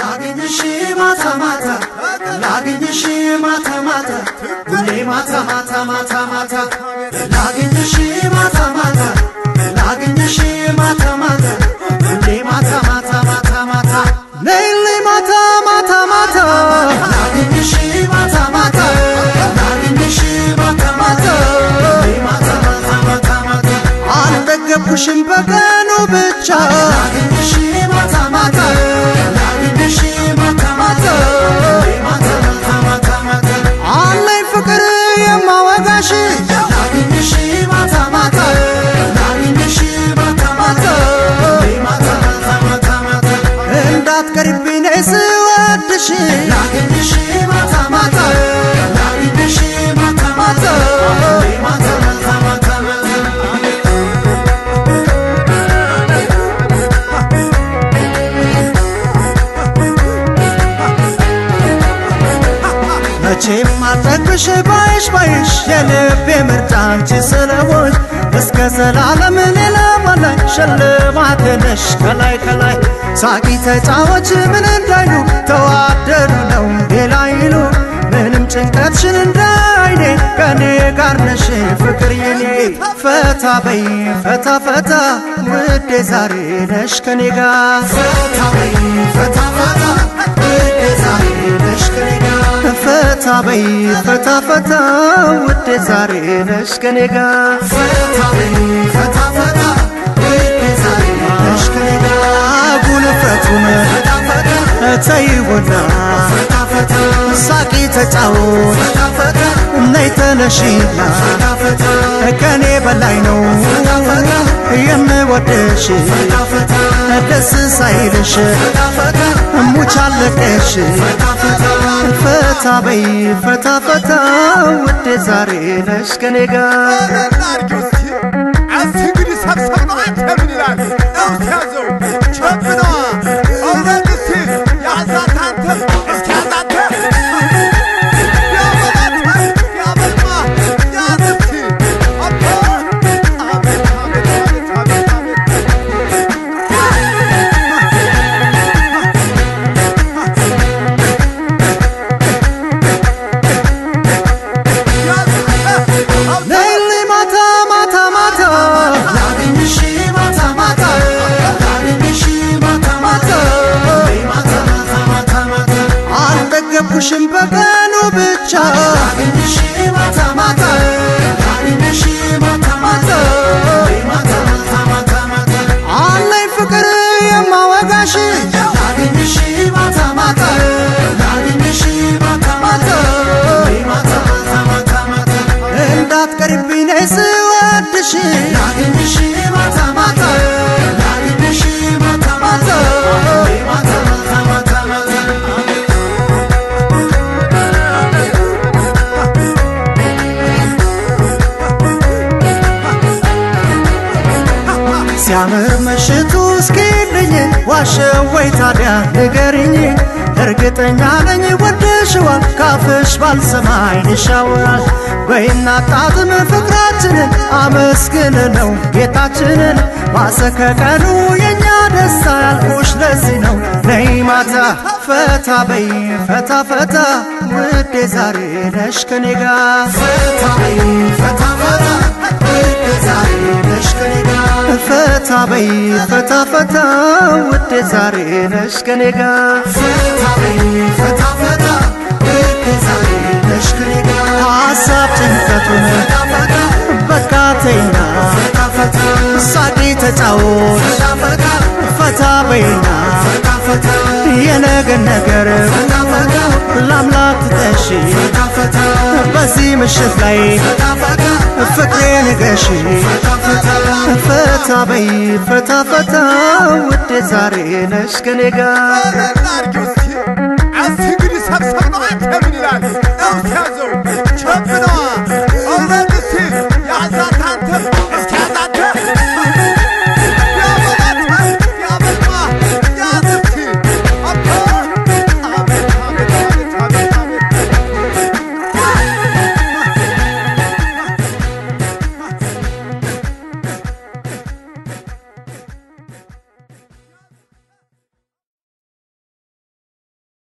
نبینشی ماتا ماتا نبینشی ماتا ماتا گلی ماتا ماتا ماتا ماتا نبینشی ماتا ماتا نبینشی ماتا ماتا گلی ماتا ماتا ماتا ماتا لیلی ماتا ماتا ماتا نبینشی ماتا ماتا نبینشی ماتا ماتا گلی ماتا ماتا ماتا ماتا آن دگه پوشم بگن و بچه بشه باش باش یعنی بمرتان چی سروش بس کس العالم لیلا ولی شل وعد نش کلای کلای ساقی تای چاوچ من اندای چنتشنن دايني كاني كارنشي فكريني فتا بي فتا فتا ودي زاري نشكنيغا فتا بي فتا فتا ودي زاري نشكنيغا فتا بي فتا فتا ودي زاري نشكنيغا فتا بي فتا فتا ودي زاري نشكنيغا قول فتونا تايونا فتا ساقی تەچاون نەیتە نەشیلا ئەکەنێ بەلاینەوە ئێمەوە پێشی دەس سایرشە موچال لە پێشی فتابەی فتافەتا وتێزارێ لەشکەنێگا Çöpün ağa! Öğrencisiz! Yazan بشی ناگین بشی ماتا ماتا ناگین بشی ماتا ماتا ماتا ماتا ماتا ماتا سیامر مشت و سکرینی واشه وی تاریا نگرینی እርግጠኛ ነኝ ወደሽዋ ካፍሽ ባልሰማይ ንሻወራሽ በይና ጣጥም ፍቅራችንን አመስግን ነው ጌታችንን ማሰከቀኑ የኛ ደስታ ያልኩሽ ለዚህ ነው ነይ ማታ ፈታ በይ ፈታ ፈታ ውዴ ዛሬ ነሽ ከኔ ጋ ፈታ በይ ፈታ ፈታ ውዴ ዛሬ ነሽ ከኔ ጋ فتابەی فتافەتا وتێ زارێ نشکێگا ئاسابتەتون بەکاتەینا ساقیتە چاوە فتابەینا یەنەگە نەگەرە لاملات دەشی بەزی مشت لای فکرێ نەگەشی سابەی فەتافەتا وتێ زارێ نشکێگا ئەس هەبسەڵی ئەو تازۆ